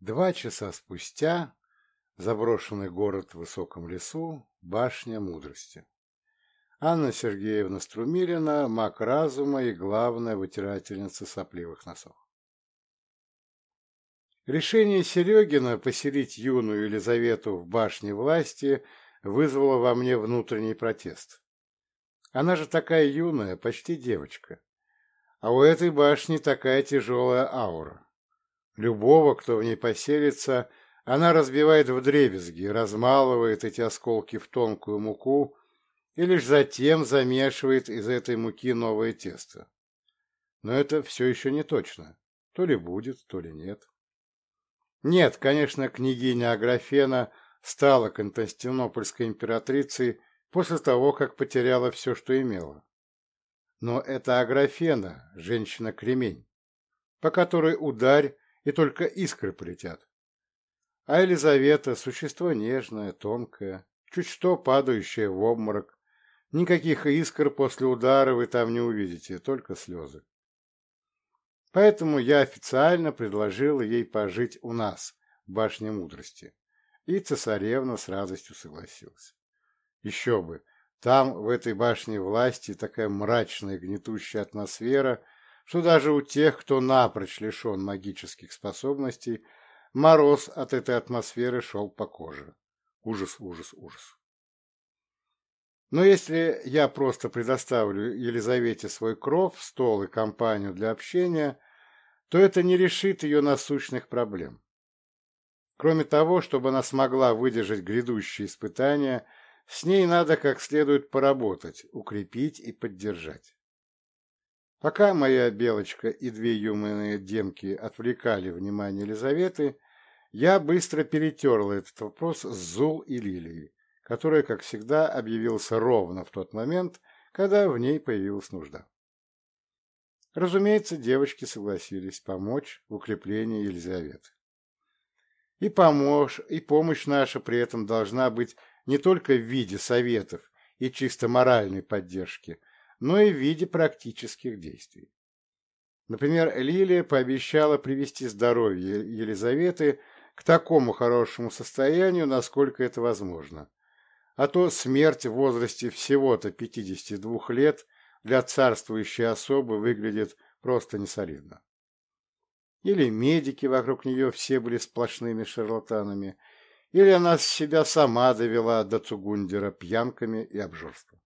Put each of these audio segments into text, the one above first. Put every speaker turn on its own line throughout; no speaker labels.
Два часа спустя заброшенный город в высоком лесу, башня мудрости. Анна Сергеевна Струмилина, маг разума и главная вытирательница сопливых носов. Решение Серегина поселить юную Елизавету в башне власти вызвало во мне внутренний протест. Она же такая юная, почти девочка. А у этой башни такая тяжелая аура. Любого, кто в ней поселится, она разбивает вдребезги, размалывает эти осколки в тонкую муку и лишь затем замешивает из этой муки новое тесто. Но это все еще не точно. То ли будет, то ли нет. Нет, конечно, княгиня Аграфена стала Константинопольской императрицей после того, как потеряла все, что имела. Но это Аграфена, женщина-кремень, по которой ударь, и только искры полетят. А Елизавета – существо нежное, тонкое, чуть что падающее в обморок. Никаких искр после удара вы там не увидите, только слезы. Поэтому я официально предложил ей пожить у нас, в башне мудрости. И цесаревна с радостью согласилась. Еще бы, там, в этой башне власти, такая мрачная гнетущая атмосфера, что даже у тех, кто напрочь лишен магических способностей, мороз от этой атмосферы шел по коже. Ужас, ужас, ужас. Но если я просто предоставлю Елизавете свой кров, стол и компанию для общения, то это не решит ее насущных проблем. Кроме того, чтобы она смогла выдержать грядущие испытания, с ней надо как следует поработать, укрепить и поддержать. Пока моя белочка и две юмные демки отвлекали внимание Елизаветы, я быстро перетерла этот вопрос с Зул и Лилией, которая, как всегда, объявился ровно в тот момент, когда в ней появилась нужда. Разумеется, девочки согласились помочь в укреплении Елизаветы. И, помощь, и помощь наша при этом должна быть не только в виде советов и чисто моральной поддержки, но и в виде практических действий. Например, Лилия пообещала привести здоровье Елизаветы к такому хорошему состоянию, насколько это возможно, а то смерть в возрасте всего-то 52 лет для царствующей особы выглядит просто несолидно. Или медики вокруг нее все были сплошными шарлатанами, или она себя сама довела до Цугундера пьянками и обжорством.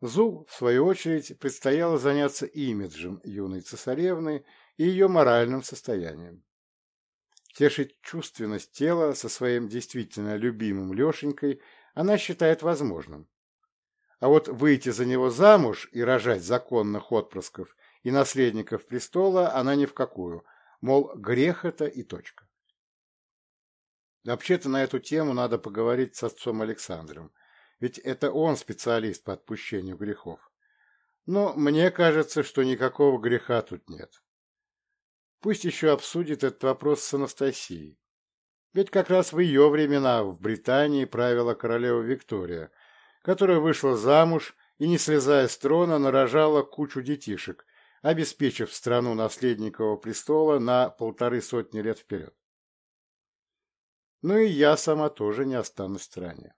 Зул, в свою очередь, предстояло заняться имиджем юной цесаревны и ее моральным состоянием. Тешить чувственность тела со своим действительно любимым Лешенькой она считает возможным. А вот выйти за него замуж и рожать законных отпрысков и наследников престола она ни в какую, мол, грех это и точка. Вообще-то на эту тему надо поговорить с отцом Александром, ведь это он специалист по отпущению грехов. Но мне кажется, что никакого греха тут нет. Пусть еще обсудит этот вопрос с Анастасией. Ведь как раз в ее времена в Британии правила королева Виктория, которая вышла замуж и, не слезая с трона, нарожала кучу детишек, обеспечив страну наследникового престола на полторы сотни лет вперед. Ну и я сама тоже не останусь в стороне.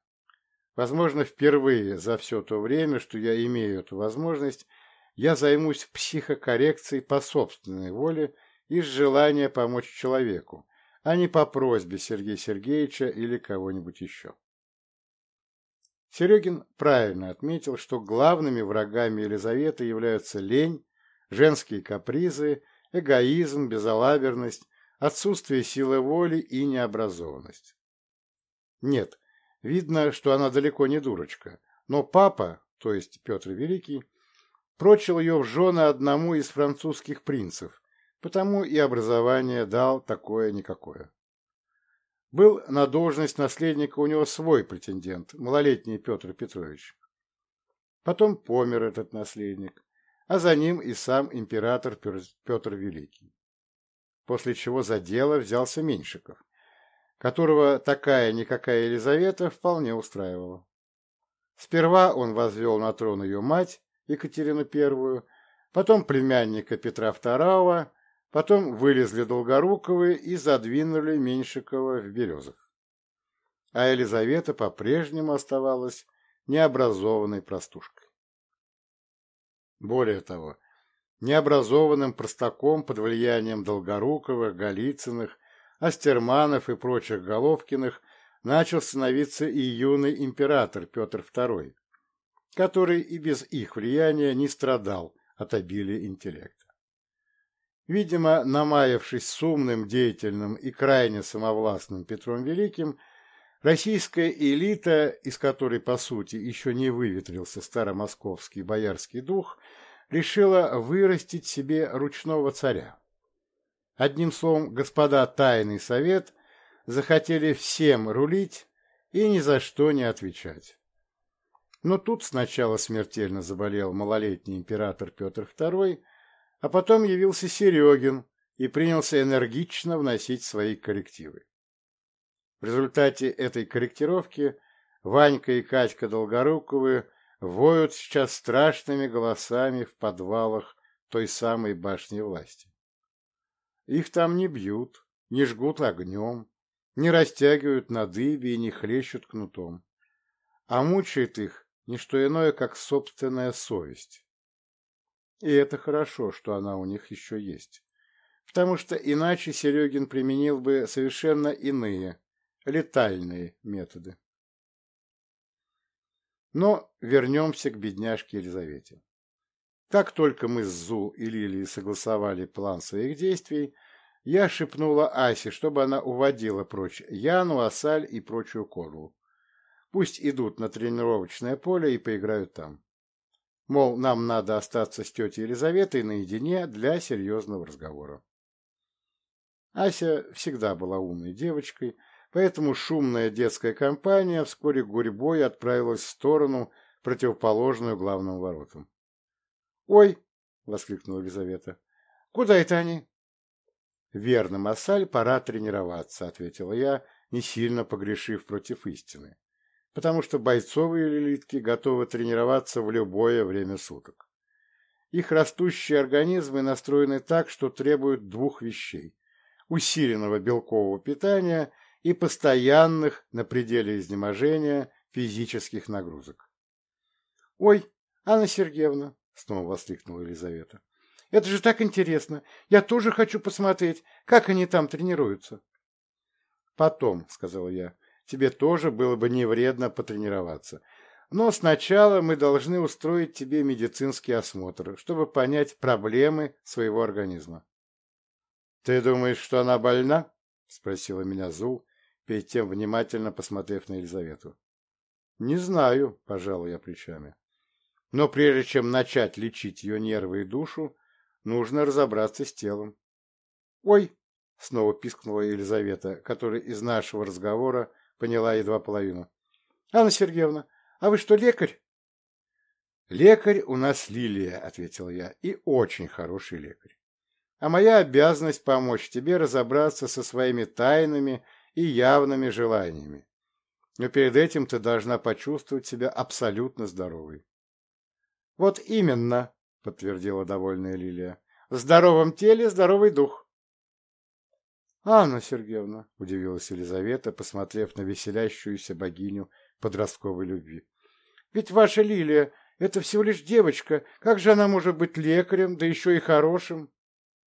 Возможно, впервые за все то время, что я имею эту возможность, я займусь психокоррекцией по собственной воле из желания помочь человеку, а не по просьбе Сергея Сергеевича или кого-нибудь еще. Серегин правильно отметил, что главными врагами Елизаветы являются лень, женские капризы, эгоизм, безалаберность, отсутствие силы воли и необразованность. Нет, видно, что она далеко не дурочка, но папа, то есть Петр Великий, прочил ее в жены одному из французских принцев, потому и образование дал такое-никакое. Был на должность наследника у него свой претендент, малолетний Петр Петрович. Потом помер этот наследник, а за ним и сам император Петр Великий. После чего за дело взялся Меньшиков, которого такая-никакая Елизавета вполне устраивала. Сперва он возвел на трон ее мать, Екатерину I, потом племянника Петра II, Потом вылезли Долгоруковы и задвинули Меньшикова в Березов. А Елизавета по-прежнему оставалась необразованной простушкой. Более того, необразованным простаком под влиянием Долгоруковых, Голицыных, Астерманов и прочих Головкиных начал становиться и юный император Петр II, который и без их влияния не страдал от обилия интеллекта. Видимо, намаявшись с умным, деятельным и крайне самовластным Петром Великим, российская элита, из которой, по сути, еще не выветрился старомосковский боярский дух, решила вырастить себе ручного царя. Одним словом, господа Тайный Совет захотели всем рулить и ни за что не отвечать. Но тут сначала смертельно заболел малолетний император Петр II, а потом явился Серегин и принялся энергично вносить свои коррективы. В результате этой корректировки Ванька и Катька Долгоруковы воют сейчас страшными голосами в подвалах той самой башни власти. Их там не бьют, не жгут огнем, не растягивают на дыбе и не хлещут кнутом, а мучает их не что иное, как собственная совесть. И это хорошо, что она у них еще есть. Потому что иначе Серегин применил бы совершенно иные, летальные методы. Но вернемся к бедняжке Елизавете. Как только мы с Зу и Лилией согласовали план своих действий, я шепнула Асе, чтобы она уводила прочь Яну, Асаль и прочую корлу. Пусть идут на тренировочное поле и поиграют там. Мол, нам надо остаться с тетей Елизаветой наедине для серьезного разговора. Ася всегда была умной девочкой, поэтому шумная детская компания вскоре гурьбой отправилась в сторону, противоположную главным воротам. «Ой!» — воскликнула Елизавета. «Куда это они?» «Верно, Масаль, пора тренироваться», — ответила я, не сильно погрешив против истины потому что бойцовые лилитки готовы тренироваться в любое время суток. Их растущие организмы настроены так, что требуют двух вещей – усиленного белкового питания и постоянных, на пределе изнеможения, физических нагрузок. «Ой, Анна Сергеевна!» – снова воскликнула Елизавета. «Это же так интересно! Я тоже хочу посмотреть, как они там тренируются!» «Потом», – сказала я, тебе тоже было бы не вредно потренироваться. Но сначала мы должны устроить тебе медицинский осмотр, чтобы понять проблемы своего организма. — Ты думаешь, что она больна? — спросила меня Зул, перед тем внимательно посмотрев на Елизавету. — Не знаю, — пожал я плечами. Но прежде чем начать лечить ее нервы и душу, нужно разобраться с телом. — Ой! — снова пискнула Елизавета, которая из нашего разговора Поняла едва половину. Анна Сергеевна, а вы что, лекарь? Лекарь у нас Лилия, ответил я, и очень хороший лекарь. А моя обязанность помочь тебе разобраться со своими тайными и явными желаниями. Но перед этим ты должна почувствовать себя абсолютно здоровой. Вот именно, подтвердила довольная Лилия. В здоровом теле здоровый дух. — Анна Сергеевна, — удивилась Елизавета, посмотрев на веселящуюся богиню подростковой любви. — Ведь ваша Лилия — это всего лишь девочка. Как же она может быть лекарем, да еще и хорошим?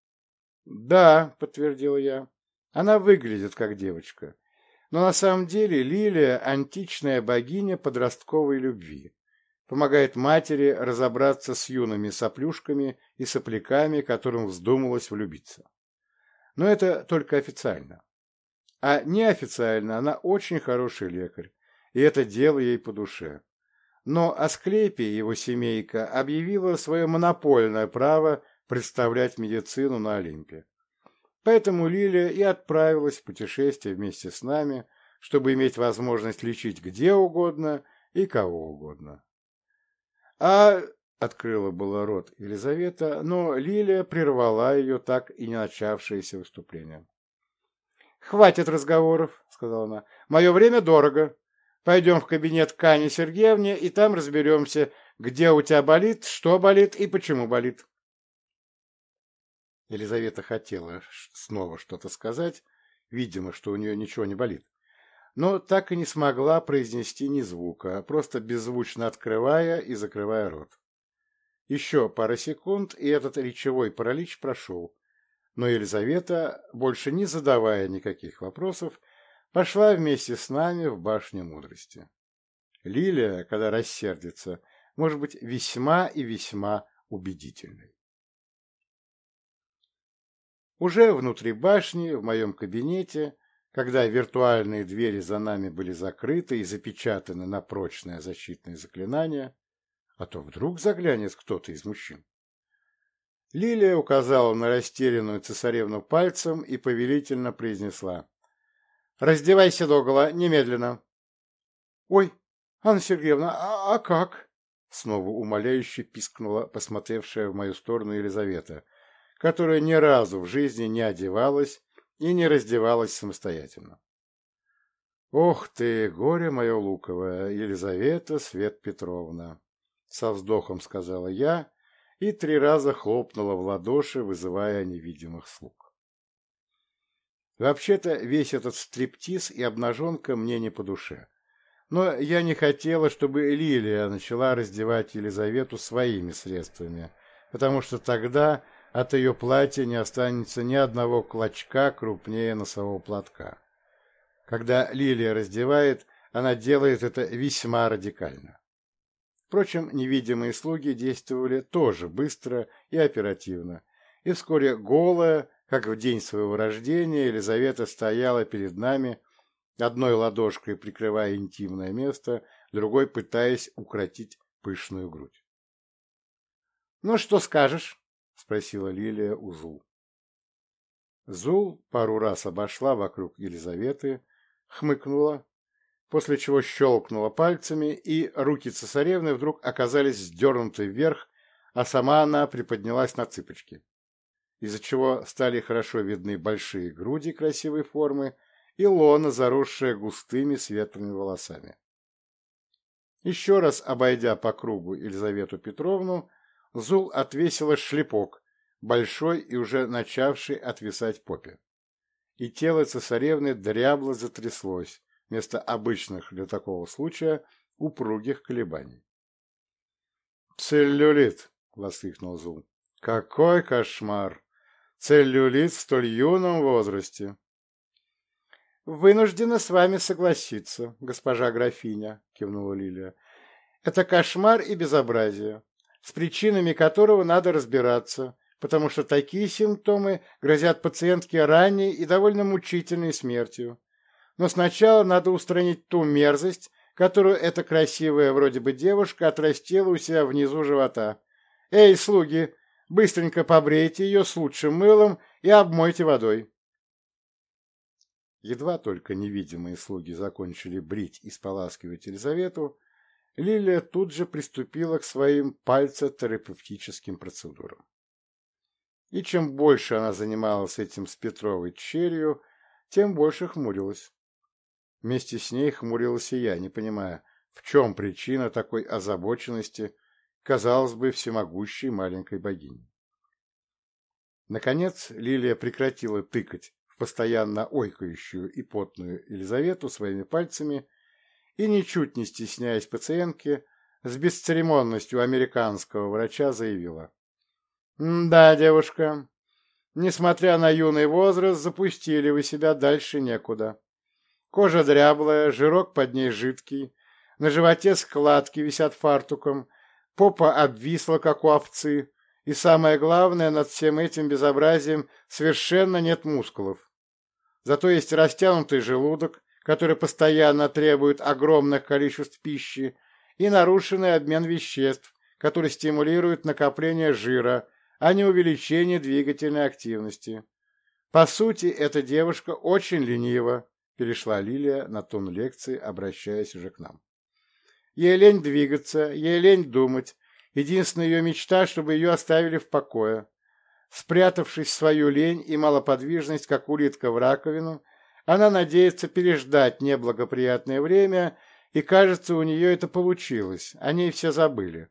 — Да, — подтвердила я, — она выглядит как девочка. Но на самом деле Лилия — античная богиня подростковой любви. Помогает матери разобраться с юными соплюшками и сопляками, которым вздумалось влюбиться. Но это только официально. А неофициально она очень хороший лекарь, и это дело ей по душе. Но Асклепий и его семейка объявила свое монопольное право представлять медицину на Олимпе. Поэтому Лилия и отправилась в путешествие вместе с нами, чтобы иметь возможность лечить где угодно и кого угодно. А Открыла было рот Елизавета, но Лилия прервала ее так и не начавшееся выступление. «Хватит разговоров», — сказала она. «Мое время дорого. Пойдем в кабинет к Ане Сергеевне, и там разберемся, где у тебя болит, что болит и почему болит». Елизавета хотела снова что-то сказать, видимо, что у нее ничего не болит, но так и не смогла произнести ни звука, просто беззвучно открывая и закрывая рот. Еще пара секунд, и этот речевой паралич прошел, но Елизавета, больше не задавая никаких вопросов, пошла вместе с нами в башню мудрости. Лилия, когда рассердится, может быть весьма и весьма убедительной. Уже внутри башни, в моем кабинете, когда виртуальные двери за нами были закрыты и запечатаны на прочное защитное заклинание, а то вдруг заглянет кто-то из мужчин. Лилия указала на растерянную цесаревну пальцем и повелительно произнесла. «Раздевайся догола, немедленно!» «Ой, Анна Сергеевна, а, а как?» Снова умоляюще пискнула посмотревшая в мою сторону Елизавета, которая ни разу в жизни не одевалась и не раздевалась самостоятельно. «Ох ты, горе мое луковое, Елизавета Свет Петровна!» Со вздохом сказала я и три раза хлопнула в ладоши, вызывая невидимых слуг. Вообще-то весь этот стриптиз и обнаженка мне не по душе. Но я не хотела, чтобы Лилия начала раздевать Елизавету своими средствами, потому что тогда от ее платья не останется ни одного клочка крупнее носового платка. Когда Лилия раздевает, она делает это весьма радикально. Впрочем, невидимые слуги действовали тоже быстро и оперативно, и вскоре голая, как в день своего рождения, Елизавета стояла перед нами, одной ладошкой прикрывая интимное место, другой пытаясь укротить пышную грудь. — Ну, что скажешь? — спросила Лилия у Зул. Зул пару раз обошла вокруг Елизаветы, хмыкнула, после чего щелкнула пальцами, и руки цесаревны вдруг оказались сдернуты вверх, а сама она приподнялась на цыпочки, из-за чего стали хорошо видны большие груди красивой формы и лона, заросшая густыми светлыми волосами. Еще раз обойдя по кругу Елизавету Петровну, Зул отвесила шлепок, большой и уже начавший отвисать попе. И тело цесаревны дрябло затряслось, вместо обычных для такого случая упругих колебаний. «Целлюлит!» — воскликнул Зул. «Какой кошмар! Целлюлит в столь юном возрасте!» «Вынуждена с вами согласиться, госпожа графиня», — кивнула Лилия. «Это кошмар и безобразие, с причинами которого надо разбираться, потому что такие симптомы грозят пациентке ранней и довольно мучительной смертью но сначала надо устранить ту мерзость, которую эта красивая вроде бы девушка отрастила у себя внизу живота. Эй, слуги, быстренько побрейте ее с лучшим мылом и обмойте водой. Едва только невидимые слуги закончили брить и споласкивать Елизавету, Лилия тут же приступила к своим пальцетерапевтическим процедурам. И чем больше она занималась этим с Петровой черью, тем больше хмурилась. Вместе с ней хмурился я, не понимая, в чем причина такой озабоченности, казалось бы, всемогущей маленькой богини. Наконец Лилия прекратила тыкать в постоянно ойкающую и потную Елизавету своими пальцами и, ничуть не стесняясь пациентки, с бесцеремонностью американского врача заявила. «Да, девушка, несмотря на юный возраст, запустили вы себя дальше некуда. Кожа дряблая, жирок под ней жидкий, на животе складки висят фартуком, попа обвисла, как у овцы, и самое главное, над всем этим безобразием совершенно нет мускулов. Зато есть растянутый желудок, который постоянно требует огромных количеств пищи, и нарушенный обмен веществ, который стимулирует накопление жира, а не увеличение двигательной активности. По сути, эта девушка очень ленива, перешла Лилия на тон лекции, обращаясь уже к нам. Ей лень двигаться, ей лень думать. Единственная ее мечта, чтобы ее оставили в покое. Спрятавшись в свою лень и малоподвижность, как улитка в раковину, она надеется переждать неблагоприятное время, и, кажется, у нее это получилось, о ней все забыли.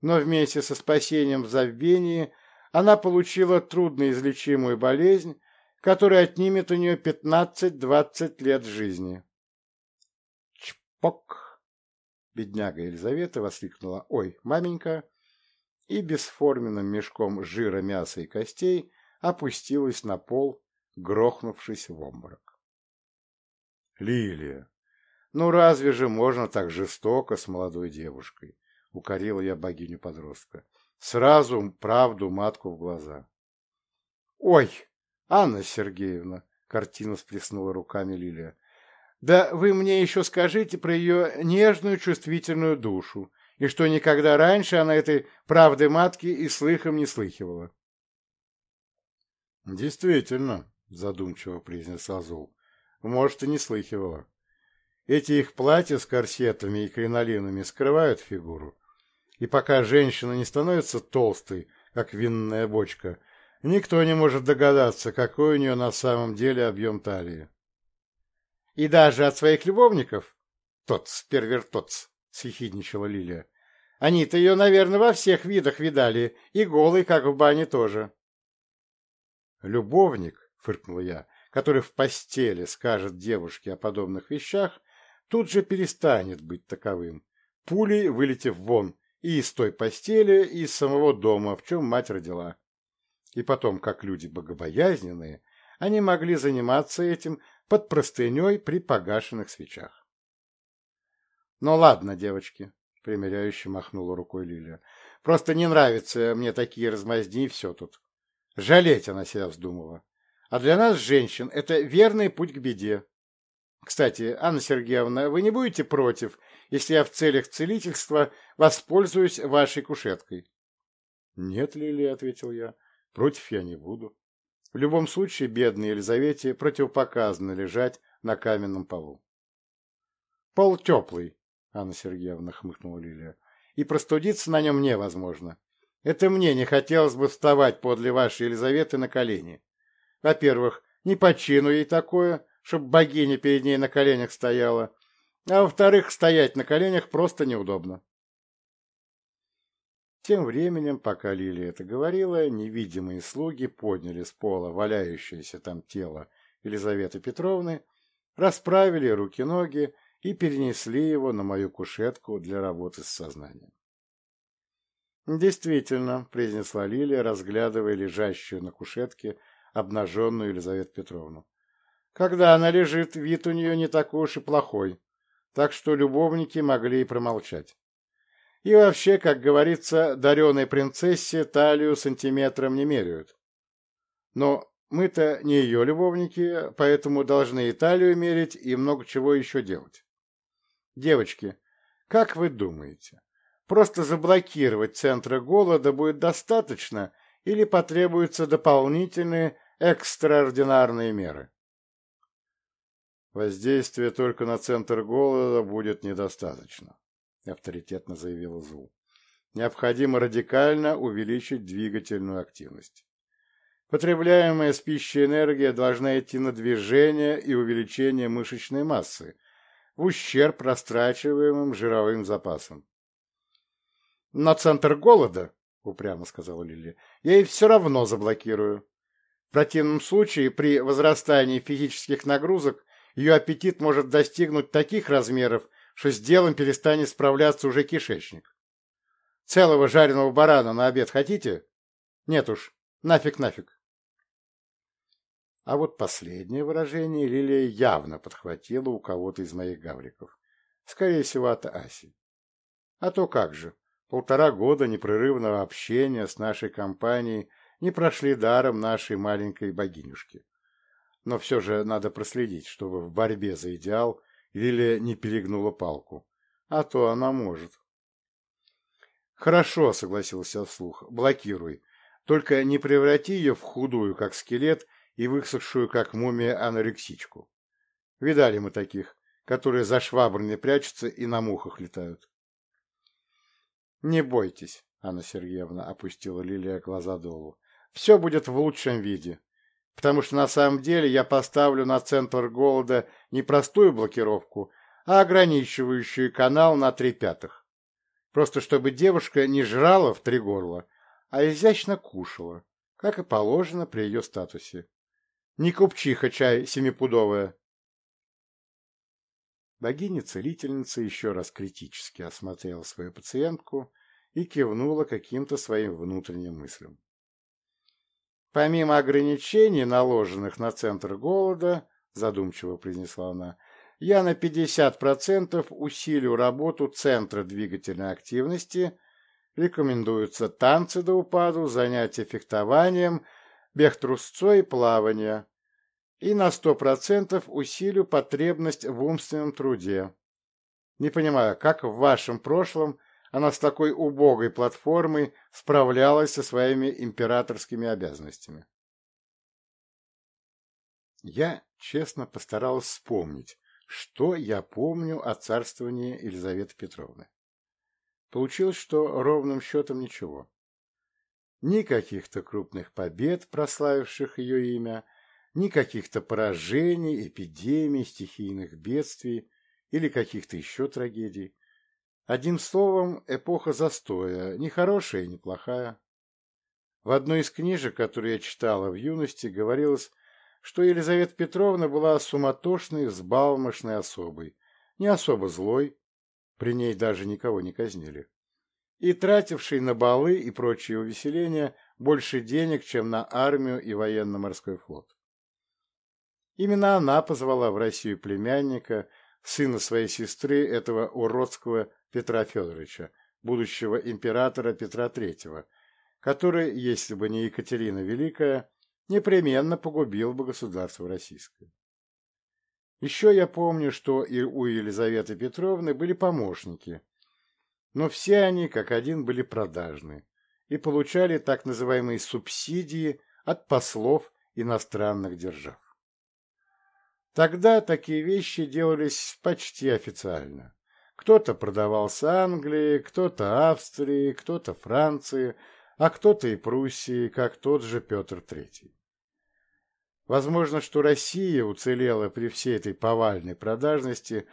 Но вместе со спасением в забвении она получила трудноизлечимую болезнь, которая отнимет у нее 15-20 лет жизни. Чпок! Бедняга Елизавета воскликнула «Ой, маменька!» и бесформенным мешком жира, мяса и костей опустилась на пол, грохнувшись в обморок. «Лилия, ну разве же можно так жестоко с молодой девушкой?» — укорила я богиню-подростка. Сразу правду матку в глаза. «Ой, Анна Сергеевна!» — картину сплеснула руками Лилия. «Да вы мне еще скажите про ее нежную чувствительную душу, и что никогда раньше она этой правды матки и слыхом не слыхивала». «Действительно», — задумчиво произнес Азул, — «может, и не слыхивала. Эти их платья с корсетами и кринолинами скрывают фигуру, и пока женщина не становится толстой, как винная бочка, никто не может догадаться, какой у нее на самом деле объем талии. И даже от своих любовников? Тотс, первертотс, съехидничала Лилия. Они-то ее, наверное, во всех видах видали, и голый, как в бане тоже. Любовник, фыркнул я, который в постели скажет девушке о подобных вещах, тут же перестанет быть таковым, пулей вылетев вон и из той постели, и из самого дома, в чем мать родила. И потом, как люди богобоязненные, они могли заниматься этим под простыней при погашенных свечах. — Ну ладно, девочки, — примиряюще махнула рукой Лилия. — Просто не нравятся мне такие размазни и все тут. Жалеть она себя вздумала. А для нас, женщин, это верный путь к беде. Кстати, Анна Сергеевна, вы не будете против, если я в целях целительства воспользуюсь вашей кушеткой? — Нет, Лилия, — ответил я, — против я не буду. В любом случае, бедной Елизавете противопоказано лежать на каменном полу. — Пол теплый, — Анна Сергеевна хмыкнула Лилия, — и простудиться на нем невозможно. Это мне не хотелось бы вставать подле вашей Елизаветы на колени. Во-первых, не по чину ей такое, чтобы богиня перед ней на коленях стояла, а во-вторых, стоять на коленях просто неудобно. Тем временем, пока Лилия это говорила, невидимые слуги подняли с пола валяющееся там тело Елизаветы Петровны, расправили руки-ноги и перенесли его на мою кушетку для работы с сознанием. «Действительно», — произнесла Лилия, разглядывая лежащую на кушетке обнаженную Елизавету Петровну. «Когда она лежит, вид у нее не такой уж и плохой так что любовники могли и промолчать. И вообще, как говорится, дареной принцессе талию сантиметром не меряют. Но мы-то не ее любовники, поэтому должны и талию мерить, и много чего еще делать. Девочки, как вы думаете, просто заблокировать центры голода будет достаточно или потребуются дополнительные экстраординарные меры? Воздействие только на центр голода будет недостаточно, авторитетно заявила Зул. Необходимо радикально увеличить двигательную активность. Потребляемая с пищей энергия должна идти на движение и увеличение мышечной массы, в ущерб растрачиваемым жировым запасам. «На центр голода, — упрямо сказала Лили, — я и все равно заблокирую. Противном случае при возрастании физических нагрузок ее аппетит может достигнуть таких размеров, что с делом перестанет справляться уже кишечник. Целого жареного барана на обед хотите? Нет уж, нафиг-нафиг. А вот последнее выражение Лилия явно подхватила у кого-то из моих гавриков. Скорее всего, от Аси. А то как же, полтора года непрерывного общения с нашей компанией не прошли даром нашей маленькой богинюшки но все же надо проследить, чтобы в борьбе за идеал Лилия не перегнула палку, а то она может. «Хорошо», — согласился вслух, — «блокируй. Только не преврати ее в худую, как скелет, и высохшую, как мумия, анорексичку. Видали мы таких, которые за швабрами прячутся и на мухах летают». «Не бойтесь», — Анна Сергеевна опустила Лилия глаза долу. «Все будет в лучшем виде потому что на самом деле я поставлю на центр голода не простую блокировку, а ограничивающую канал на три пятых. Просто чтобы девушка не жрала в три горла, а изящно кушала, как и положено при ее статусе. Не купчиха чай семипудовая. Богиня-целительница еще раз критически осмотрела свою пациентку и кивнула каким-то своим внутренним мыслям. Помимо ограничений, наложенных на центр голода, задумчиво произнесла она, я на 50% усилю работу центра двигательной активности, рекомендуются танцы до упаду, занятия фехтованием, бег трусцой и плавание, и на 100% усилю потребность в умственном труде. Не понимаю, как в вашем прошлом она с такой убогой платформой справлялась со своими императорскими обязанностями. Я честно постаралась вспомнить, что я помню о царствовании Елизаветы Петровны. Получилось, что ровным счетом ничего. Ни каких-то крупных побед, прославивших ее имя, ни каких-то поражений, эпидемий, стихийных бедствий или каких-то еще трагедий. Одним словом, эпоха застоя, ни хорошая, ни плохая. В одной из книжек, которую я читала в юности, говорилось, что Елизавета Петровна была суматошной, взбалмошной особой, не особо злой, при ней даже никого не казнили, и тратившей на балы и прочие увеселения больше денег, чем на армию и военно-морской флот. Именно она позвала в Россию племянника, сына своей сестры, этого уродского Петра Федоровича, будущего императора Петра III, который, если бы не Екатерина Великая, непременно погубил бы государство российское. Еще я помню, что и у Елизаветы Петровны были помощники, но все они, как один, были продажны и получали так называемые субсидии от послов иностранных держав. Тогда такие вещи делались почти официально. Кто-то продавался Англии, кто-то Австрии, кто-то Франции, а кто-то и Пруссии, как тот же Петр III. Возможно, что Россия уцелела при всей этой повальной продажности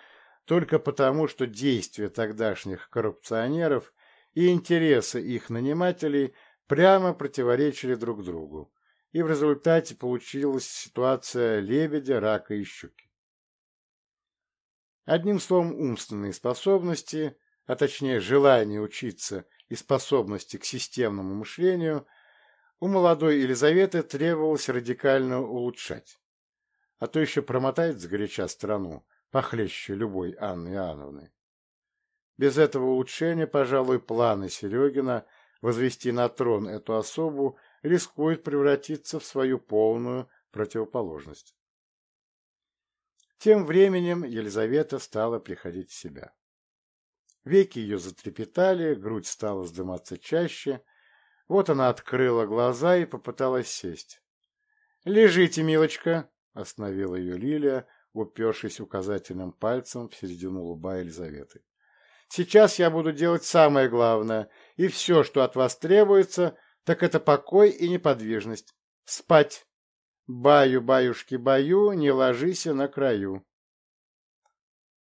только потому, что действия тогдашних коррупционеров и интересы их нанимателей прямо противоречили друг другу, и в результате получилась ситуация лебедя, рака и щуки. Одним словом, умственные способности, а точнее желание учиться и способности к системному мышлению у молодой Елизаветы требовалось радикально улучшать. А то еще промотает сгоряча страну, похлеще любой Анны Иоанновны. Без этого улучшения, пожалуй, планы Серегина возвести на трон эту особу рискуют превратиться в свою полную противоположность. Тем временем Елизавета стала приходить в себя. Веки ее затрепетали, грудь стала вздыматься чаще. Вот она открыла глаза и попыталась сесть. — Лежите, милочка! — остановила ее Лилия, упершись указательным пальцем в середину лба Елизаветы. — Сейчас я буду делать самое главное, и все, что от вас требуется, так это покой и неподвижность. Спать! Баю-баюшки-баю, не ложись на краю.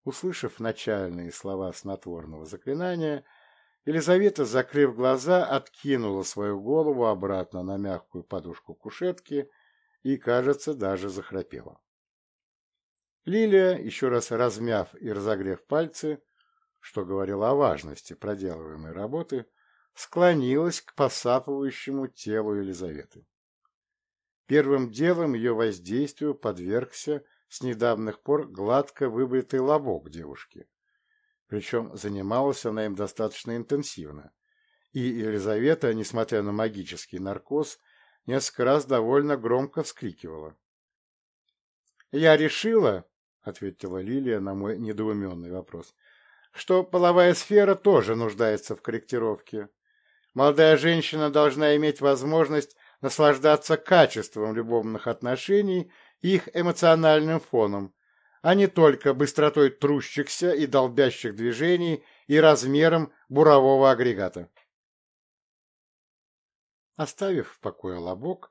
Услышав начальные слова снотворного заклинания, Елизавета, закрыв глаза, откинула свою голову обратно на мягкую подушку кушетки и, кажется, даже захрапела. Лилия, еще раз размяв и разогрев пальцы, что говорило о важности проделываемой работы, склонилась к посапывающему телу Елизаветы. Первым делом ее воздействию подвергся с недавних пор гладко выбритый лобок девушки. Причем занималась она им достаточно интенсивно. И Елизавета, несмотря на магический наркоз, несколько раз довольно громко вскрикивала. «Я решила», — ответила Лилия на мой недоуменный вопрос, «что половая сфера тоже нуждается в корректировке. Молодая женщина должна иметь возможность наслаждаться качеством любовных отношений и их эмоциональным фоном, а не только быстротой трущихся и долбящих движений и размером бурового агрегата. Оставив в покое лобок,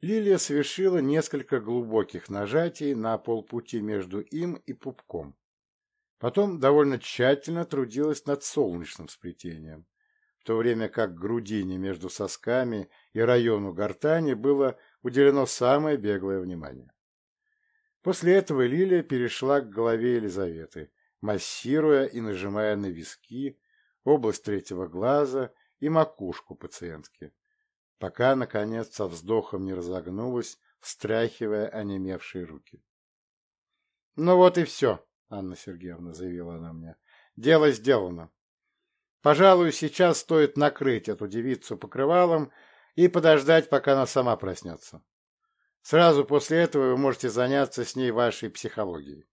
Лилия совершила несколько глубоких нажатий на полпути между им и пупком. Потом довольно тщательно трудилась над солнечным сплетением то время как грудине между сосками и району гортани было уделено самое беглое внимание. После этого Лилия перешла к голове Елизаветы, массируя и нажимая на виски, область третьего глаза и макушку пациентки, пока, наконец, со вздохом не разогнулась, встряхивая онемевшие руки. — Ну вот и все, — Анна Сергеевна заявила она мне. — Дело сделано. Пожалуй, сейчас стоит накрыть эту девицу покрывалом и подождать, пока она сама проснется. Сразу после этого вы можете заняться с ней вашей психологией.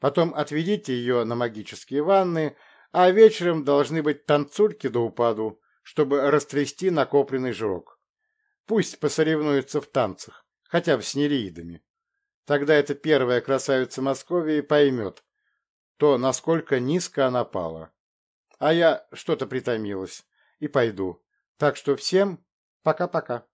Потом отведите ее на магические ванны, а вечером должны быть танцульки до упаду, чтобы растрясти накопленный жирок. Пусть посоревнуются в танцах, хотя бы с нереидами. Тогда эта первая красавица Московии поймет то, насколько низко она пала. А я что-то притомилась и пойду. Так что всем Tacar, tacar.